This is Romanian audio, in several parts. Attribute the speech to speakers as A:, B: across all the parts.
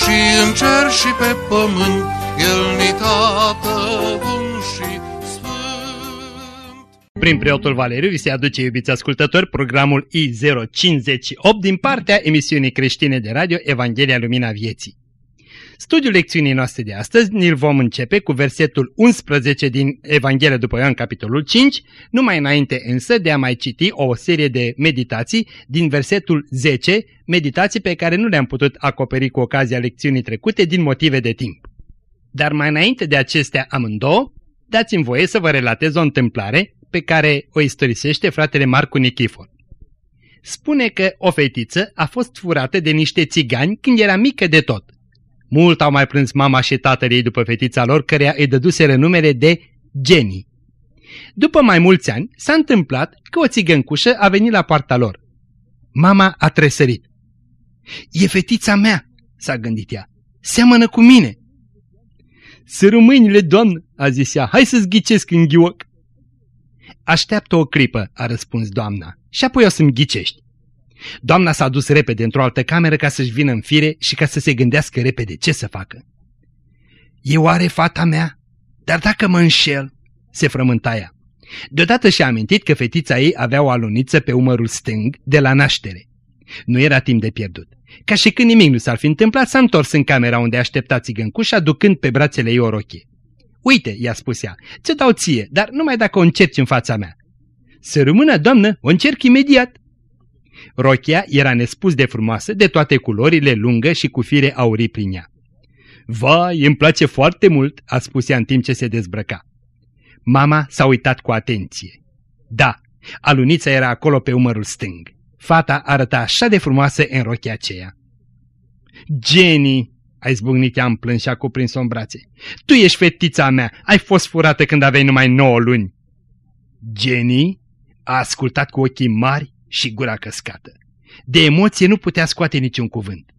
A: și în cer și pe pământ, El ni tată bun și sfânt.
B: Prin preotul Valeriu vi se aduce, iubiți ascultători, programul I058 din partea emisiunii creștine de radio Evanghelia Lumina Vieții. Studiul lecțiunii noastre de astăzi ne vom începe cu versetul 11 din Evanghelia după Ioan, capitolul 5, numai înainte însă de a mai citi o serie de meditații din versetul 10, meditații pe care nu le-am putut acoperi cu ocazia lecțiunii trecute din motive de timp. Dar mai înainte de acestea amândouă, dați-mi voie să vă relatez o întâmplare pe care o istorisește fratele Marcu Nichifor. Spune că o fetiță a fost furată de niște țigani când era mică de tot – mult au mai plâns mama și tatăl ei după fetița lor, căreia îi dăduseră numele de Jenny. După mai mulți ani, s-a întâmplat că o țigăncușă a venit la poarta lor. Mama a tresărit. E fetița mea, s-a gândit ea. Seamănă cu mine. Sără mâinile, doamnă, a zis ea, hai să-ți ghicesc în ghioc. Așteaptă o clipă, a răspuns doamna, și apoi o să-mi ghicești. Doamna s-a dus repede într-o altă cameră ca să-și vină în fire și ca să se gândească repede ce să facă. E oare fata mea? Dar dacă mă înșel, se frământa ea. Deodată și-a amintit că fetița ei avea o aluniță pe umărul stâng de la naștere. Nu era timp de pierdut. Ca și când nimic nu s-ar fi întâmplat, s-a întors în camera unde aștepta țigăncușa, ducând pe brațele ei o rochie. Uite, i-a spus ea, ți-o dau ție, dar numai dacă o încerci în fața mea. Să rămână, doamnă, o încerc imediat. Rochia era nespus de frumoasă, de toate culorile, lungă și cu fire aurii prin ea. Vai, îmi place foarte mult, a spus ea în timp ce se dezbrăca. Mama s-a uitat cu atenție. Da, alunița era acolo pe umărul stâng. Fata arăta așa de frumoasă în rochia aceea. Jenny, ai zbucnit ea în plâns și a cuprins-o în brațe. Tu ești fetița mea, ai fost furată când aveai numai nouă luni. Jenny a ascultat cu ochii mari și gura căscată. De emoție nu putea scoate niciun cuvânt.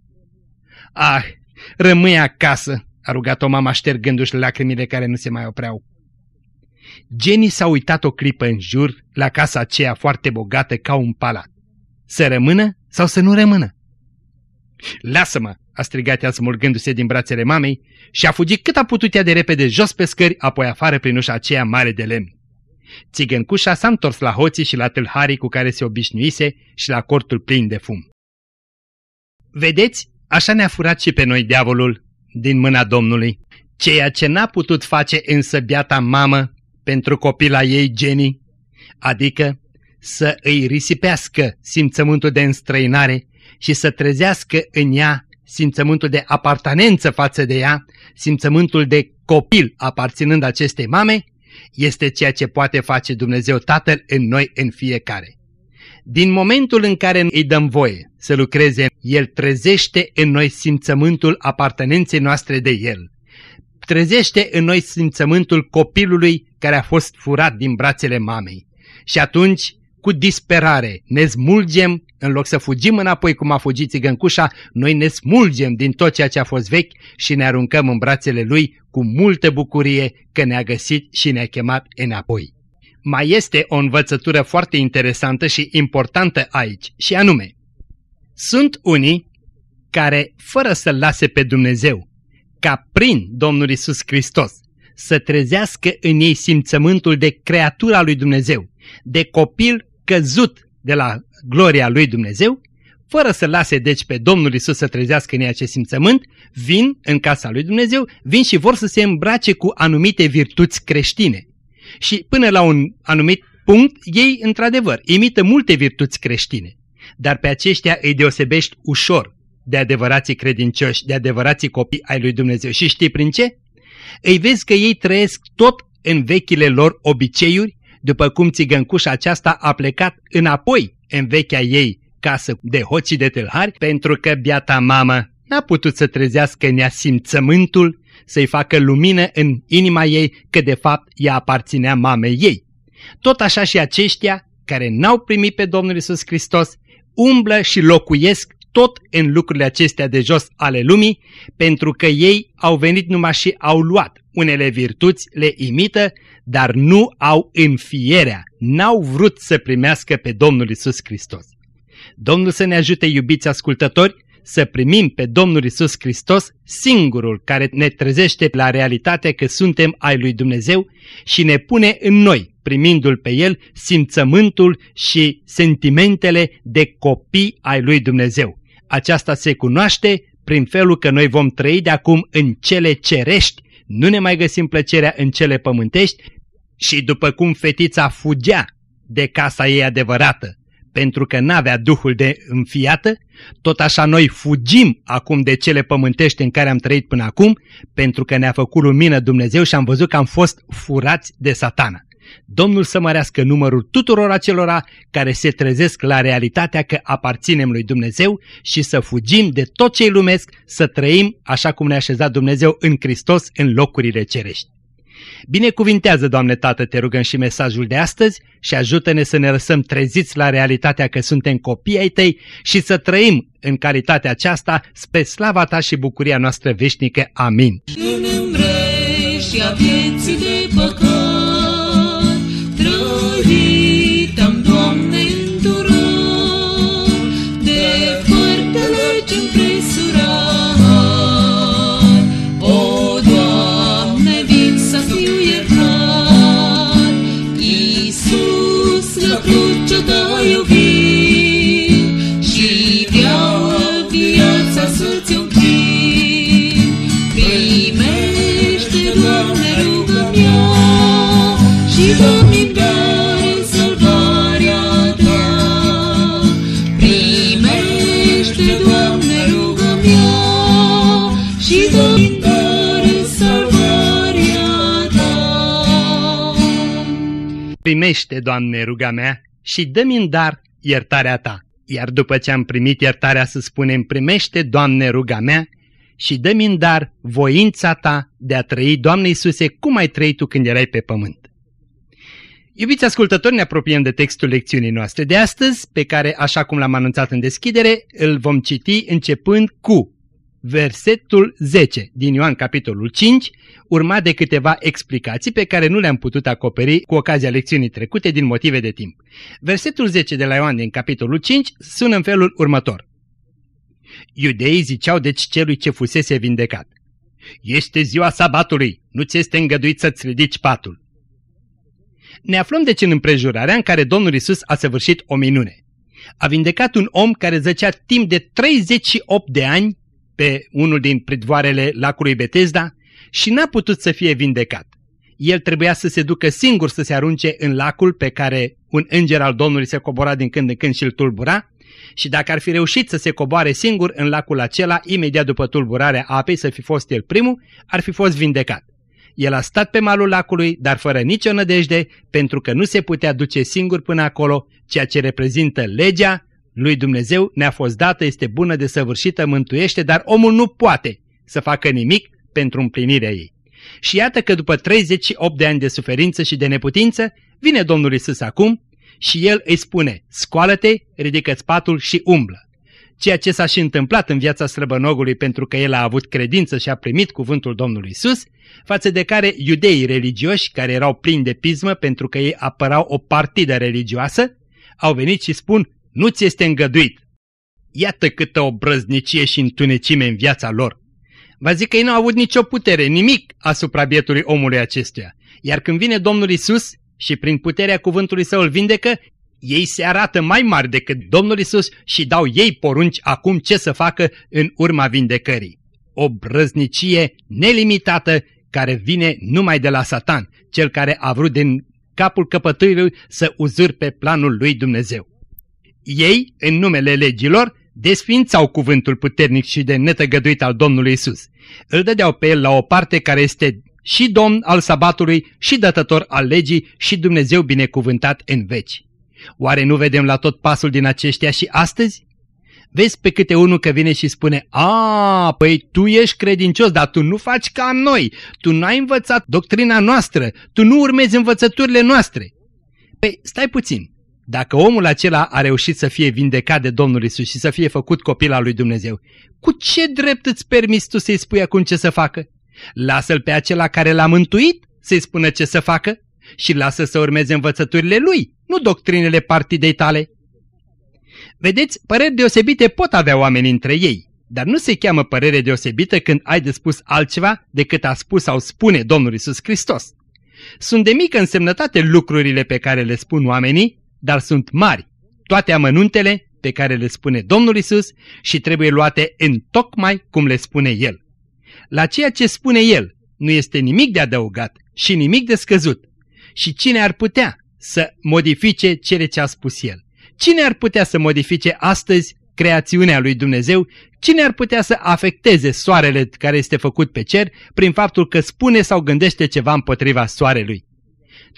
B: Ah, rămâi acasă, a rugat-o mama ștergându-și lacrimile care nu se mai opreau. Jenny s-a uitat o clipă în jur la casa aceea foarte bogată ca un palat. Să rămână sau să nu rămână? Lasă-mă, a strigat ea smulgându-se din brațele mamei și a fugit cât a putut ea de repede jos pe scări, apoi afară prin ușa aceea mare de lemn. Țigăncușa s-a întors la hoții și la tâlharii cu care se obișnuise și la cortul plin de fum. Vedeți, așa ne-a furat și pe noi diavolul din mâna Domnului. Ceea ce n-a putut face însă biata mamă pentru copila ei Jenny, adică să îi risipească simțământul de înstrăinare și să trezească în ea simțământul de apartanență față de ea, simțământul de copil aparținând acestei mame, este ceea ce poate face Dumnezeu Tatăl în noi în fiecare. Din momentul în care îi dăm voie să lucreze, El trezește în noi simțământul apartenenței noastre de El. Trezește în noi simțământul copilului care a fost furat din brațele mamei. Și atunci cu disperare ne smulgem, în loc să fugim înapoi cum a fugit țigăncușa, noi ne smulgem din tot ceea ce a fost vechi și ne aruncăm în brațele lui cu multă bucurie că ne-a găsit și ne-a chemat înapoi. Mai este o învățătură foarte interesantă și importantă aici, și anume, sunt unii care, fără să-L lase pe Dumnezeu, ca prin Domnul Isus Hristos, să trezească în ei simțământul de creatura lui Dumnezeu, de copil căzut de la gloria lui Dumnezeu, fără să lase deci pe Domnul Isus să trezească în ei acest simțământ, vin în casa lui Dumnezeu, vin și vor să se îmbrace cu anumite virtuți creștine. Și până la un anumit punct, ei, într-adevăr, imită multe virtuți creștine, dar pe aceștia îi deosebești ușor de adevărații credincioși, de adevărații copii ai lui Dumnezeu. Și știi prin ce? Îi vezi că ei trăiesc tot în vechile lor obiceiuri, după cum țigăncușa aceasta a plecat înapoi în vechea ei casă de hoți de tâlhari, pentru că biata mamă n-a putut să trezească în ea simțământul, să-i facă lumină în inima ei că de fapt ea aparținea mamei ei. Tot așa și aceștia care n-au primit pe Domnul Isus Hristos umblă și locuiesc tot în lucrurile acestea de jos ale lumii, pentru că ei au venit numai și au luat. Unele virtuți le imită, dar nu au înfierea, n-au vrut să primească pe Domnul Isus Hristos. Domnul să ne ajute, iubiți ascultători, să primim pe Domnul Isus Hristos, singurul care ne trezește la realitatea că suntem ai lui Dumnezeu și ne pune în noi, primindu-L pe El, simțământul și sentimentele de copii ai lui Dumnezeu. Aceasta se cunoaște prin felul că noi vom trăi de acum în cele cerești, nu ne mai găsim plăcerea în cele pământești și după cum fetița fugea de casa ei adevărată, pentru că n-avea duhul de înfiată, tot așa noi fugim acum de cele pământești în care am trăit până acum, pentru că ne-a făcut lumină Dumnezeu și am văzut că am fost furați de satana. Domnul să mărească numărul tuturor acelora care se trezesc la realitatea că aparținem lui Dumnezeu și să fugim de tot ce-i lumesc, să trăim așa cum ne-a așezat Dumnezeu în Hristos în locurile cerești. Binecuvintează, Doamne Tată, te rugăm și mesajul de astăzi și ajută-ne să ne lăsăm treziți la realitatea că suntem copii ai Tăi și să trăim în calitatea aceasta spre slava Ta și bucuria noastră veșnică. Amin.
C: În și dă-mi dare salvarea Ta.
B: Primește, Doamne, ruga mea și dă-mi în dar iertarea Ta. Iar după ce am primit iertarea să spunem, primește, Doamne, ruga mea și dă-mi în dar voința Ta de a trăi, Doamne Iisuse, cum ai trăit Tu când erai pe pământ. Iubiți ascultători, ne apropiem de textul lecțiunii noastre de astăzi, pe care, așa cum l-am anunțat în deschidere, îl vom citi începând cu versetul 10 din Ioan capitolul 5, urmat de câteva explicații pe care nu le-am putut acoperi cu ocazia lecțiunii trecute din motive de timp. Versetul 10 de la Ioan din capitolul 5 sună în felul următor. Iudeii ziceau deci celui ce fusese vindecat. Este ziua sabatului, nu ți este îngăduit să-ți ridici patul. Ne aflăm deci în împrejurarea în care Domnul Isus a săvârșit o minune. A vindecat un om care zăcea timp de 38 de ani pe unul din pridvoarele lacului Betesda și n-a putut să fie vindecat. El trebuia să se ducă singur să se arunce în lacul pe care un înger al Domnului se cobora din când în când și îl tulbura și dacă ar fi reușit să se coboare singur în lacul acela, imediat după tulburarea apei, să fi fost el primul, ar fi fost vindecat. El a stat pe malul lacului, dar fără nicio nădejde, pentru că nu se putea duce singur până acolo, ceea ce reprezintă legea lui Dumnezeu ne-a fost dată, este bună de săvârșită, mântuiește, dar omul nu poate să facă nimic pentru împlinirea ei. Și iată că după 38 de ani de suferință și de neputință, vine Domnul Isus acum și El îi spune, scoală-te, ridică-ți patul și umblă. Ceea ce s-a și întâmplat în viața slăbănogului pentru că el a avut credință și a primit cuvântul Domnului Isus, față de care iudeii religioși, care erau plini de pismă pentru că ei apărau o partidă religioasă, au venit și spun, nu ți este îngăduit. Iată câtă obrăznicie și întunecime în viața lor. Vă zic că ei nu au avut nicio putere, nimic asupra bietului omului acestuia. Iar când vine Domnul Isus și prin puterea cuvântului său îl vindecă, ei se arată mai mari decât Domnul Isus și dau ei porunci acum ce să facă în urma vindecării. O brăznicie nelimitată care vine numai de la Satan, cel care a vrut din capul căpătâiului să uzurpe planul lui Dumnezeu. Ei, în numele legilor, desfințau cuvântul puternic și de netăgăduit al Domnului Isus. Îl dădeau pe el la o parte care este și domn al sabatului și dătător al legii și Dumnezeu binecuvântat în veci. Oare nu vedem la tot pasul din aceștia și astăzi? Vezi pe câte unul că vine și spune, a, păi tu ești credincios, dar tu nu faci ca noi, tu n-ai învățat doctrina noastră, tu nu urmezi învățăturile noastre. Păi stai puțin, dacă omul acela a reușit să fie vindecat de Domnul Isus și să fie făcut copil al lui Dumnezeu, cu ce drept îți permiți tu să-i spui acum ce să facă? Lasă-l pe acela care l-a mântuit să-i spună ce să facă și lasă să urmeze învățăturile lui, nu doctrinele partidei tale. Vedeți, păreri deosebite pot avea oameni între ei, dar nu se cheamă părere deosebită când ai de spus altceva decât a spus sau spune Domnul Isus Hristos. Sunt de mică însemnătate lucrurile pe care le spun oamenii, dar sunt mari, toate amănuntele pe care le spune Domnul Isus și trebuie luate în tocmai cum le spune El. La ceea ce spune El nu este nimic de adăugat și nimic de scăzut. Și cine ar putea să modifice cele ce a spus El? Cine ar putea să modifice astăzi creațiunea lui Dumnezeu? Cine ar putea să afecteze soarele care este făcut pe cer prin faptul că spune sau gândește ceva împotriva soarelui?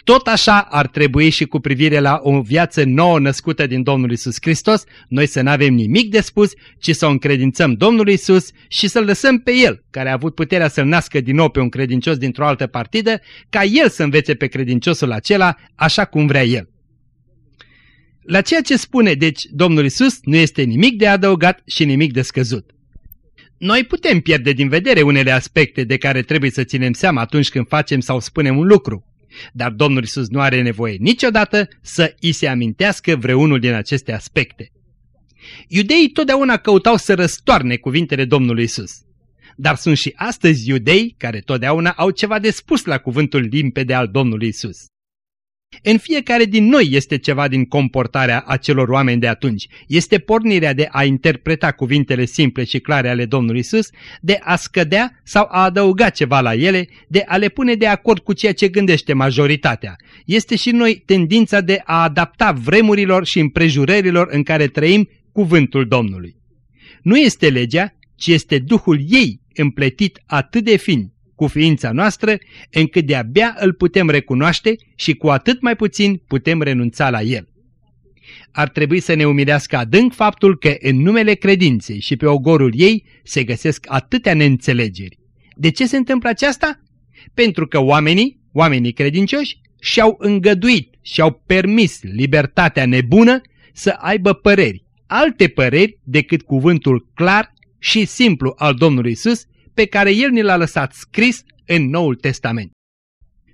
B: Tot așa ar trebui și cu privire la o viață nouă născută din Domnul Isus Hristos, noi să nu avem nimic de spus, ci să o încredințăm Domnului Isus și să-L lăsăm pe El, care a avut puterea să-L nască din nou pe un credincios dintr-o altă partidă, ca El să învețe pe credinciosul acela așa cum vrea El. La ceea ce spune, deci, Domnul Isus nu este nimic de adăugat și nimic de scăzut. Noi putem pierde din vedere unele aspecte de care trebuie să ținem seama atunci când facem sau spunem un lucru. Dar Domnul Isus nu are nevoie niciodată să îi se amintească vreunul din aceste aspecte. Iudeii totdeauna căutau să răstoarne cuvintele Domnului Isus. Dar sunt și astăzi iudei care totdeauna au ceva de spus la cuvântul limpede al Domnului Isus. În fiecare din noi este ceva din comportarea acelor oameni de atunci. Este pornirea de a interpreta cuvintele simple și clare ale Domnului Isus, de a scădea sau a adăuga ceva la ele, de a le pune de acord cu ceea ce gândește majoritatea. Este și noi tendința de a adapta vremurilor și împrejurărilor în care trăim cuvântul Domnului. Nu este legea, ci este Duhul ei împletit atât de fin cu ființa noastră, încât de-abia îl putem recunoaște și cu atât mai puțin putem renunța la el. Ar trebui să ne umilească adânc faptul că în numele credinței și pe ogorul ei se găsesc atâtea neînțelegeri. De ce se întâmplă aceasta? Pentru că oamenii, oamenii credincioși, și-au îngăduit și-au permis libertatea nebună să aibă păreri, alte păreri decât cuvântul clar și simplu al Domnului Isus, pe care El ne l-a lăsat scris în Noul Testament.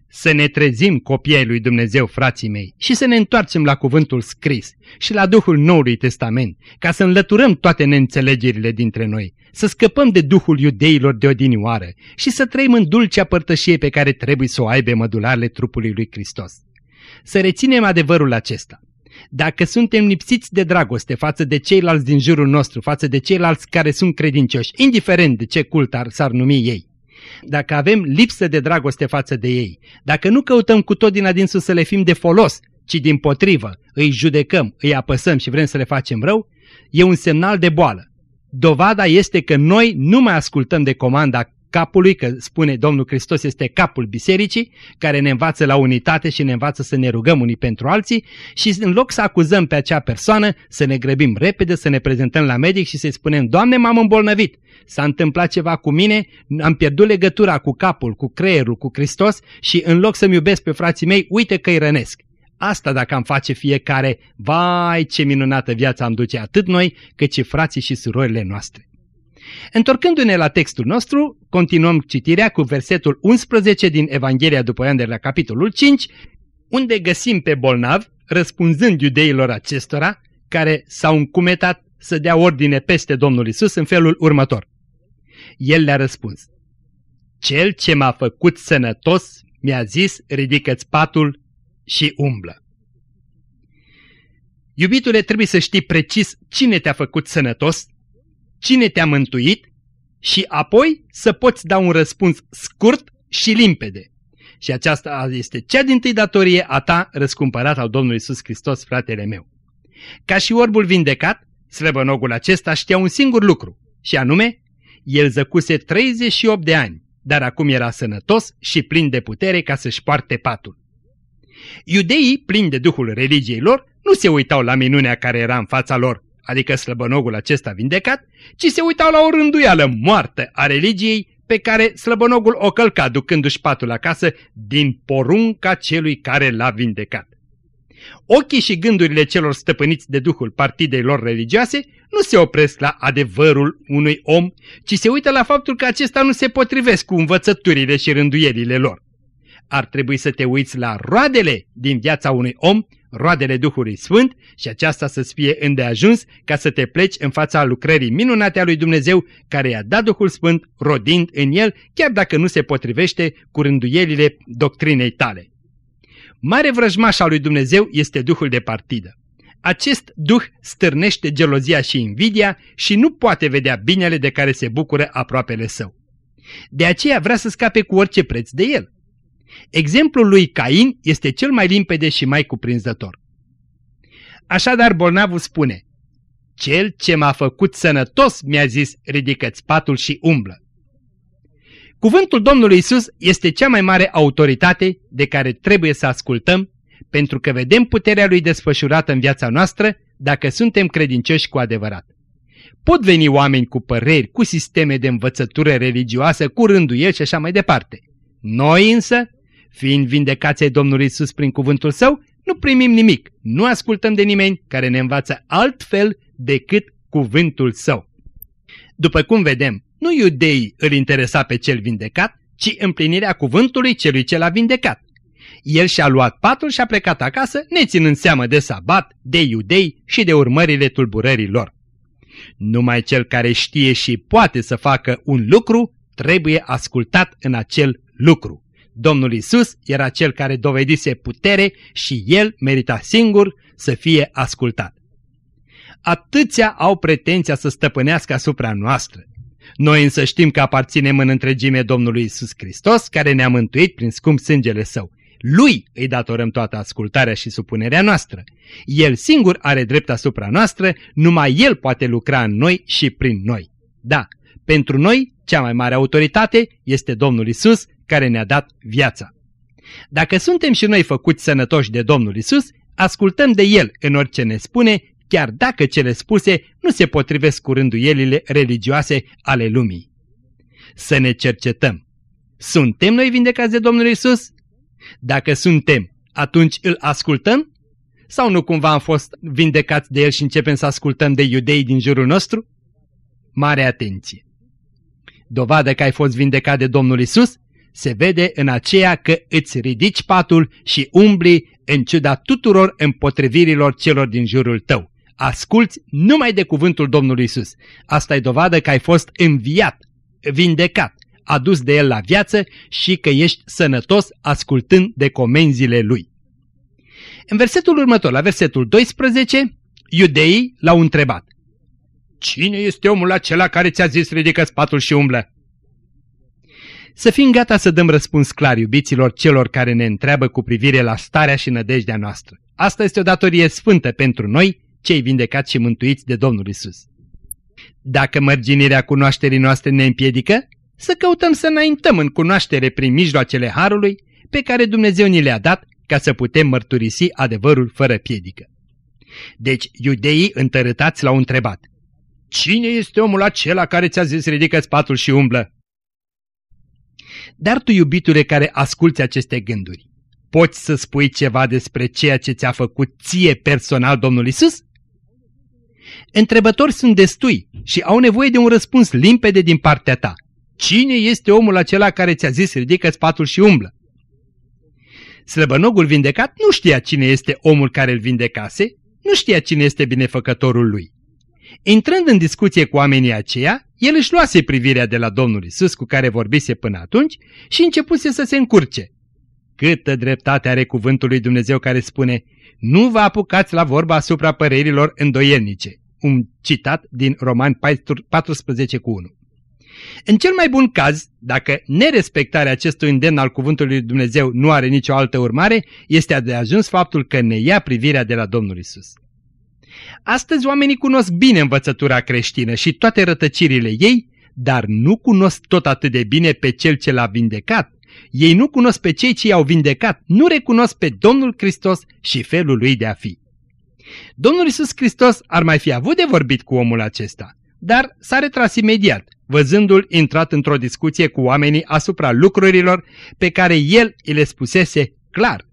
B: Să ne trezim copiii lui Dumnezeu, frații mei, și să ne întoarcem la cuvântul scris și la Duhul Noului Testament, ca să înlăturăm toate neînțelegerile dintre noi, să scăpăm de Duhul iudeilor de odinioară și să trăim în dulcea părtășie pe care trebuie să o aibă mădularele trupului lui Hristos. Să reținem adevărul acesta. Dacă suntem lipsiți de dragoste față de ceilalți din jurul nostru, față de ceilalți care sunt credincioși, indiferent de ce cult ar, s-ar numi ei, dacă avem lipsă de dragoste față de ei, dacă nu căutăm cu tot din adinsul să le fim de folos, ci din potrivă îi judecăm, îi apăsăm și vrem să le facem rău, e un semnal de boală. Dovada este că noi nu mai ascultăm de comanda capului, că spune Domnul Hristos este capul bisericii, care ne învață la unitate și ne învață să ne rugăm unii pentru alții și în loc să acuzăm pe acea persoană, să ne grăbim repede, să ne prezentăm la medic și să-i spunem, Doamne, m-am îmbolnăvit, s-a întâmplat ceva cu mine, am pierdut legătura cu capul, cu creierul, cu Hristos și în loc să-mi iubesc pe frații mei, uite că îi rănesc. Asta dacă am face fiecare, vai ce minunată viață am duce atât noi cât și frații și surorile noastre. Întorcându-ne la textul nostru, continuăm citirea cu versetul 11 din Evanghelia după Ioan de la capitolul 5, unde găsim pe bolnav răspunzând iudeilor acestora, care s-au încumetat să dea ordine peste Domnul Isus în felul următor. El le-a răspuns, Cel ce m-a făcut sănătos mi-a zis, ridică-ți patul și umblă. Iubitule, trebuie să știi precis cine te-a făcut sănătos cine te-a mântuit și apoi să poți da un răspuns scurt și limpede. Și aceasta este cea din tâi datorie a ta răscumpărat al Domnului Isus Hristos, fratele meu. Ca și orbul vindecat, slăbănogul acesta știa un singur lucru, și anume, el zăcuse 38 de ani, dar acum era sănătos și plin de putere ca să-și poarte patul. Iudeii, plini de duhul religiei lor, nu se uitau la minunea care era în fața lor, adică slăbănogul acesta vindecat, ci se uitau la o rânduială moartă a religiei pe care slăbănogul o călca ducându-și patul acasă din porunca celui care l-a vindecat. Ochii și gândurile celor stăpâniți de duhul partidei lor religioase nu se opresc la adevărul unui om, ci se uită la faptul că acesta nu se potrivesc cu învățăturile și rânduielile lor. Ar trebui să te uiți la roadele din viața unui om, roadele Duhului Sfânt și aceasta să-ți fie îndeajuns ca să te pleci în fața lucrării minunate a lui Dumnezeu care i-a dat Duhul Sfânt rodind în el, chiar dacă nu se potrivește cu rânduielile doctrinei tale. Mare vrăjmaș al lui Dumnezeu este Duhul de partidă. Acest duh stârnește gelozia și invidia și nu poate vedea binele de care se bucură aproapele său. De aceea vrea să scape cu orice preț de el. Exemplul lui Cain este cel mai limpede și mai cuprinzător. Așadar bolnavul spune, Cel ce m-a făcut sănătos mi-a zis, ridică-ți patul și umblă. Cuvântul Domnului Isus este cea mai mare autoritate de care trebuie să ascultăm, pentru că vedem puterea Lui desfășurată în viața noastră dacă suntem credincioși cu adevărat. Pot veni oameni cu păreri, cu sisteme de învățătură religioasă, cu rânduieli și așa mai departe. Noi însă, fiind vindecați ai Domnului Isus prin cuvântul Său, nu primim nimic, nu ascultăm de nimeni care ne învață altfel decât cuvântul Său. După cum vedem, nu iudeii îl interesa pe cel vindecat, ci împlinirea cuvântului celui ce l-a vindecat. El și-a luat patul și a plecat acasă, neținând seamă de sabat, de iudei și de urmările tulburării lor. Numai cel care știe și poate să facă un lucru, trebuie ascultat în acel lucru. Domnul Isus era cel care dovedise putere și el merita singur să fie ascultat. Atâția au pretenția să stăpânească asupra noastră. Noi însă știm că aparținem în întregime Domnului Isus Hristos, care ne-a mântuit prin scump sângele Său. Lui îi datorăm toată ascultarea și supunerea noastră. El singur are drept asupra noastră, numai El poate lucra în noi și prin noi. Da, pentru noi, cea mai mare autoritate este Domnul Isus, care ne-a dat viața. Dacă suntem și noi făcuți sănătoși de Domnul Isus, ascultăm de El în orice ne spune, chiar dacă cele spuse nu se potrivesc cu rânduielile religioase ale lumii. Să ne cercetăm. Suntem noi vindecați de Domnul Isus? Dacă suntem, atunci îl ascultăm? Sau nu cumva am fost vindecați de el și începem să ascultăm de iudei din jurul nostru? Mare atenție! Dovadă că ai fost vindecat de Domnul Isus se vede în aceea că îți ridici patul și umbli în ciuda tuturor împotrivirilor celor din jurul tău. Asculți numai de cuvântul Domnului Isus. Asta e dovadă că ai fost înviat, vindecat, adus de El la viață și că ești sănătos ascultând de comenzile Lui. În versetul următor, la versetul 12, iudeii l-au întrebat. Cine este omul acela care ți-a zis ridică spatul și umblă? Să fim gata să dăm răspuns clar iubiților celor care ne întreabă cu privire la starea și nădejdea noastră. Asta este o datorie sfântă pentru noi, cei vindecați și mântuiți de Domnul Isus. Dacă mărginirea cunoașterii noastre ne împiedică, să căutăm să înaintăm în cunoaștere prin mijloacele Harului pe care Dumnezeu ni le-a dat ca să putem mărturisi adevărul fără piedică. Deci iudeii întărâtați l-au întrebat, Cine este omul acela care ți-a zis ridică spatul și umblă? Dar tu, iubitule, care asculți aceste gânduri, poți să spui ceva despre ceea ce ți-a făcut ție personal Domnul Isus? Întrebători sunt destui și au nevoie de un răspuns limpede din partea ta. Cine este omul acela care ți-a zis ridică spatul și umblă? Slăbănogul vindecat nu știa cine este omul care îl vindecase, nu știa cine este binefăcătorul lui. Intrând în discuție cu oamenii aceia, el își luase privirea de la Domnul Isus cu care vorbise până atunci și începuse să se încurce. Câtă dreptate are cuvântul lui Dumnezeu care spune, nu vă apucați la vorba asupra părerilor îndoielnice. Un citat din Roman 14 cu 1. În cel mai bun caz, dacă nerespectarea acestui îndemn al cuvântului lui Dumnezeu nu are nicio altă urmare, este de ajuns faptul că ne ia privirea de la Domnul Isus. Astăzi oamenii cunosc bine învățătura creștină și toate rătăcirile ei, dar nu cunosc tot atât de bine pe cel ce l-a vindecat. Ei nu cunosc pe cei ce i-au vindecat, nu recunosc pe Domnul Hristos și felul lui de a fi. Domnul Isus Hristos ar mai fi avut de vorbit cu omul acesta, dar s-a retras imediat, văzându-l intrat într-o discuție cu oamenii asupra lucrurilor pe care el îi le spusese clar.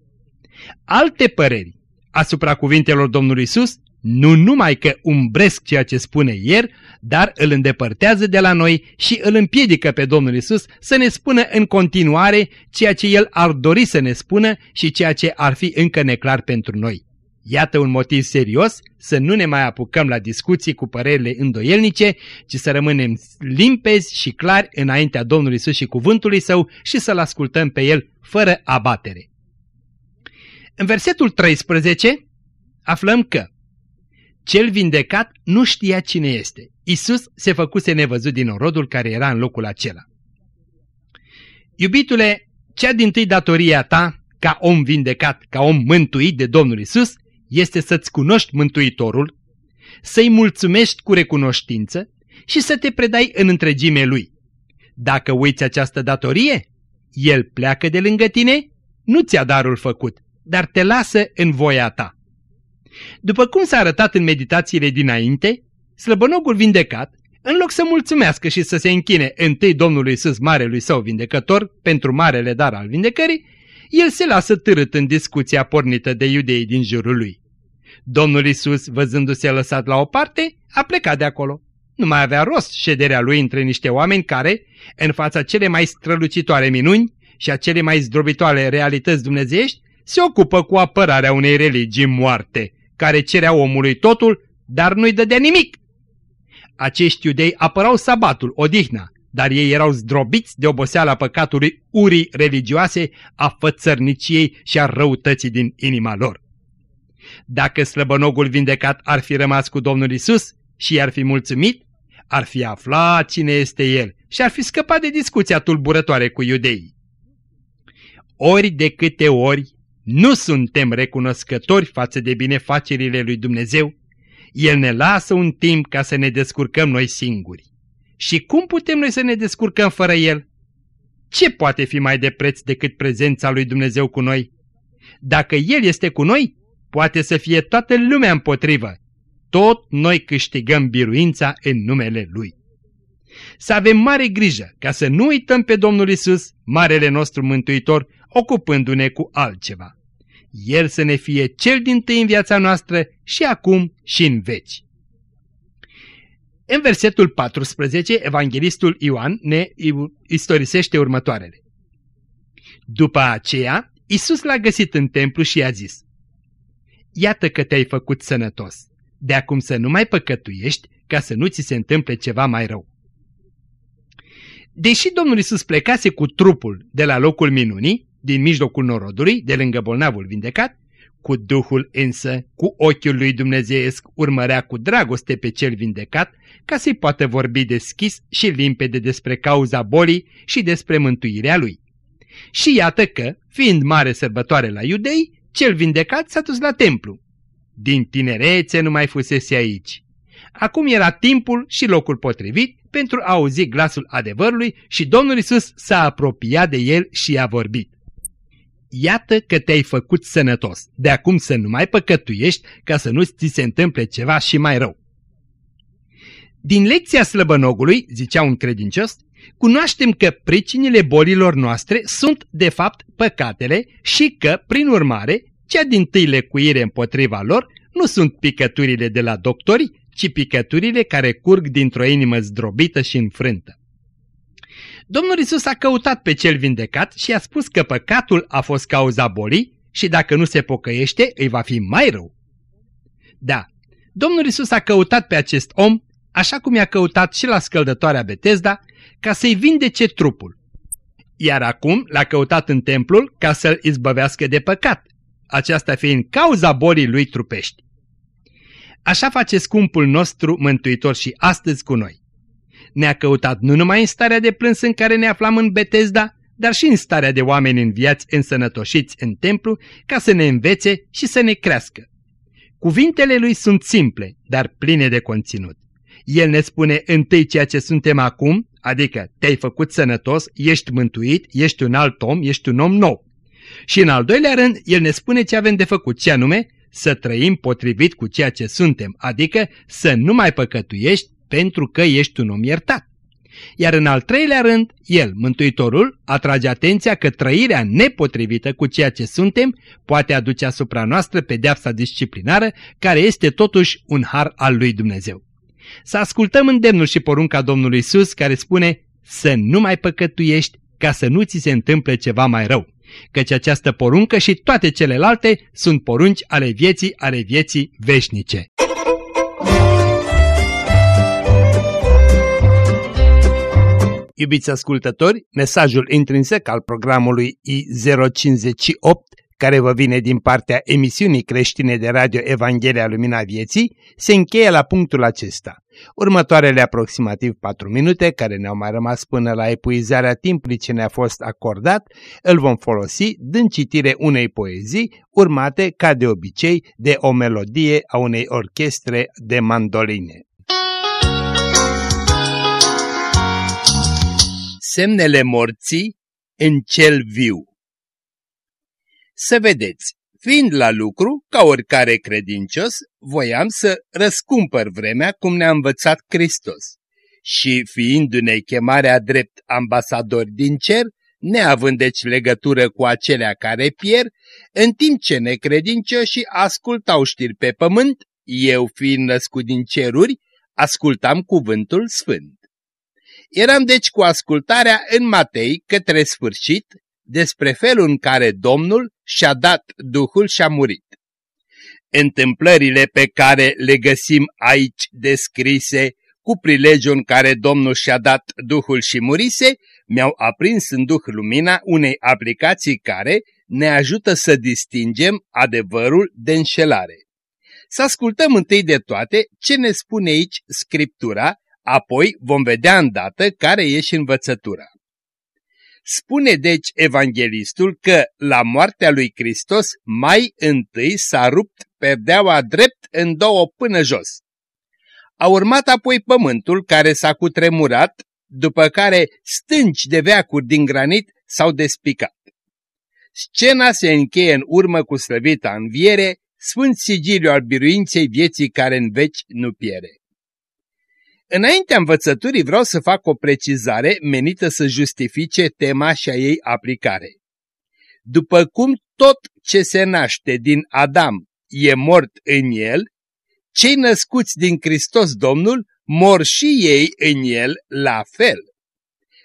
B: Alte păreri asupra cuvintelor Domnului Isus nu numai că umbresc ceea ce spune el, dar îl îndepărtează de la noi și îl împiedică pe Domnul Isus să ne spună în continuare ceea ce el ar dori să ne spună și ceea ce ar fi încă neclar pentru noi. Iată un motiv serios să nu ne mai apucăm la discuții cu părerile îndoielnice, ci să rămânem limpezi și clari înaintea Domnului Isus și cuvântului Său și să-L ascultăm pe El fără abatere. În versetul 13 aflăm că cel vindecat nu știa cine este. Isus se făcuse nevăzut din orodul care era în locul acela. Iubitule, cea din tâi datoria ta, ca om vindecat, ca om mântuit de Domnul Isus, este să-ți cunoști Mântuitorul, să-i mulțumești cu recunoștință și să te predai în întregime Lui. Dacă uiți această datorie, El pleacă de lângă tine, nu ți-a darul făcut, dar te lasă în voia ta. După cum s-a arătat în meditațiile dinainte, slăbănogul vindecat, în loc să mulțumească și să se închine întâi Domnului Iisus Marelui Său Vindecător pentru marele dar al vindecării, el se lasă târât în discuția pornită de iudeii din jurul lui. Domnul Isus, văzându-se lăsat la o parte, a plecat de acolo. Nu mai avea rost șederea lui între niște oameni care, în fața cele mai strălucitoare minuni și a cele mai zdrobitoare realități dumnezeiești, se ocupă cu apărarea unei religii moarte, care cerea omului totul, dar nu-i dădea nimic. Acești iudei apărau sabatul, odihna, dar ei erau zdrobiți de oboseala păcatului urii religioase, a fățărniciei și a răutății din inima lor. Dacă slăbănogul vindecat ar fi rămas cu Domnul Isus și i-ar fi mulțumit, ar fi aflat cine este el și ar fi scăpat de discuția tulburătoare cu iudeii. Ori de câte ori nu suntem recunoscători față de binefacerile lui Dumnezeu, El ne lasă un timp ca să ne descurcăm noi singuri. Și cum putem noi să ne descurcăm fără El? Ce poate fi mai de preț decât prezența lui Dumnezeu cu noi? Dacă El este cu noi, poate să fie toată lumea împotrivă. Tot noi câștigăm biruința în numele Lui. Să avem mare grijă ca să nu uităm pe Domnul Isus, Marele nostru Mântuitor, ocupându-ne cu altceva. El să ne fie cel din tâi în viața noastră și acum și în veci. În versetul 14, evanghelistul Ioan ne istorisește următoarele. După aceea, Isus l-a găsit în templu și i-a zis, Iată că te-ai făcut sănătos, de acum să nu mai păcătuiești ca să nu ți se întâmple ceva mai rău. Deși Domnul Isus plecase cu trupul de la locul minunii, din mijlocul norodului, de lângă bolnavul vindecat, cu Duhul însă, cu ochiul lui Dumnezeiesc, urmărea cu dragoste pe cel vindecat, ca să-i poată vorbi deschis și limpede despre cauza bolii și despre mântuirea lui. Și iată că, fiind mare sărbătoare la iudei, cel vindecat s-a dus la templu. Din tinerețe nu mai fusese aici. Acum era timpul și locul potrivit pentru a auzi glasul adevărului și Domnul Isus s-a apropiat de el și a vorbit. Iată că te-ai făcut sănătos, de acum să nu mai păcătuiești ca să nu ți se întâmple ceva și mai rău. Din lecția slăbănogului, zicea un credincios, cunoaștem că pricinile bolilor noastre sunt de fapt păcatele și că, prin urmare, cea din tâi lecuire împotriva lor nu sunt picăturile de la doctori, ci picăturile care curg dintr-o inimă zdrobită și înfrântă. Domnul Isus a căutat pe cel vindecat și a spus că păcatul a fost cauza bolii și dacă nu se pocăiește, îi va fi mai rău. Da, Domnul Isus a căutat pe acest om, așa cum i-a căutat și la scăldătoarea Betesda, ca să-i vindece trupul. Iar acum l-a căutat în templul ca să-l izbăvească de păcat, aceasta fiind cauza bolii lui trupești. Așa face scumpul nostru mântuitor și astăzi cu noi ne-a căutat nu numai în starea de plâns în care ne aflam în Betesda, dar și în starea de oameni în viați însănătoșiți în templu, ca să ne învețe și să ne crească. Cuvintele lui sunt simple, dar pline de conținut. El ne spune întâi ceea ce suntem acum, adică te-ai făcut sănătos, ești mântuit, ești un alt om, ești un om nou. Și în al doilea rând, el ne spune ce avem de făcut, ce anume, să trăim potrivit cu ceea ce suntem, adică să nu mai păcătuiești pentru că ești un om iertat. Iar în al treilea rând, el, Mântuitorul, atrage atenția că trăirea nepotrivită cu ceea ce suntem poate aduce asupra noastră pedeapsa disciplinară, care este totuși un har al lui Dumnezeu. Să ascultăm îndemnul și porunca Domnului Isus care spune să nu mai păcătuiești ca să nu ți se întâmple ceva mai rău, căci această poruncă și toate celelalte sunt porunci ale vieții, ale vieții veșnice. Iubiți ascultători, mesajul intrinsec al programului I058, care vă vine din partea emisiunii creștine de radio Evanghelia Lumina Vieții, se încheie la punctul acesta. Următoarele aproximativ 4 minute, care ne-au mai rămas până la epuizarea timpului ce ne-a fost acordat, îl vom folosi dând citire unei poezii, urmate, ca de obicei, de o melodie a unei orchestre de mandoline. Semnele morții în cel viu. Să vedeți, fiind la lucru, ca oricare credincios, voiam să răscumpăr vremea cum ne-a învățat Hristos. Și fiindu-ne chemarea drept ambasadori din cer, neavând deci legătură cu acelea care pierd, în timp ce necredincioșii ascultau știri pe pământ, eu fiind născut din ceruri, ascultam cuvântul sfânt. Eram deci cu ascultarea în Matei către sfârșit despre felul în care Domnul și-a dat Duhul și a murit. Întâmplările pe care le găsim aici descrise cu prilejul în care Domnul și-a dat Duhul și murise, mi-au aprins în Duh lumina unei aplicații care ne ajută să distingem adevărul de înșelare. Să ascultăm întâi de toate ce ne spune aici Scriptura Apoi vom vedea îndată care e și învățătura. Spune deci evanghelistul că la moartea lui Hristos mai întâi s-a rupt perdeaua drept în două până jos. A urmat apoi pământul care s-a cutremurat, după care stânci de veacuri din granit s-au despicat. Scena se încheie în urmă cu slăvita înviere, sfânt sigiliu al biruinței vieții care în veci nu piere. Înaintea învățăturii vreau să fac o precizare menită să justifice tema și a ei aplicare. După cum tot ce se naște din Adam e mort în el, cei născuți din Hristos Domnul mor și ei în el la fel.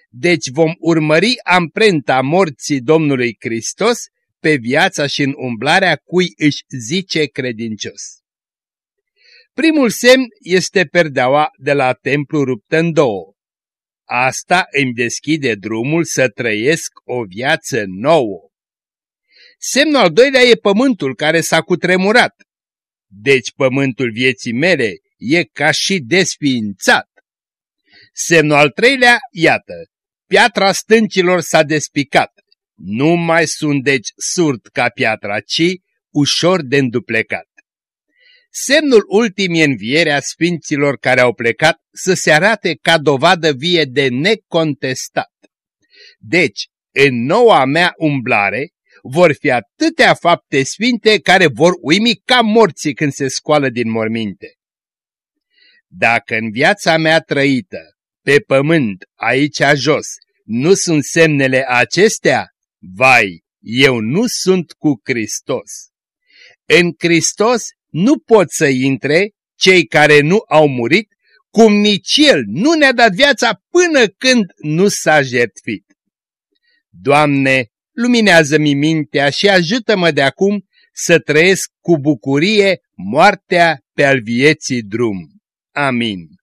B: Deci vom urmări amprenta morții Domnului Hristos pe viața și în umblarea cui își zice credincios. Primul semn este perdeaua de la templu ruptă în două. Asta îmi deschide drumul să trăiesc o viață nouă. Semnul al doilea e pământul care s-a cutremurat. Deci pământul vieții mele e ca și desființat. Semnul al treilea, iată, piatra stâncilor s-a despicat. Nu mai sunt deci surd ca piatra, ci ușor de înduplecat. Semnul ultim e învierea sfinților care au plecat să se arate ca dovadă vie de necontestat. Deci, în noua mea umblare, vor fi atâtea fapte sfinte care vor uimi ca morții când se scoală din morminte. Dacă în viața mea trăită, pe pământ, aici jos, nu sunt semnele acestea, vai, eu nu sunt cu Hristos. În Hristos nu pot să intre cei care nu au murit, cum nici El nu ne-a dat viața până când nu s-a jertfit. Doamne, luminează-mi mintea și ajută-mă de acum să trăiesc cu bucurie moartea pe al vieții drum. Amin.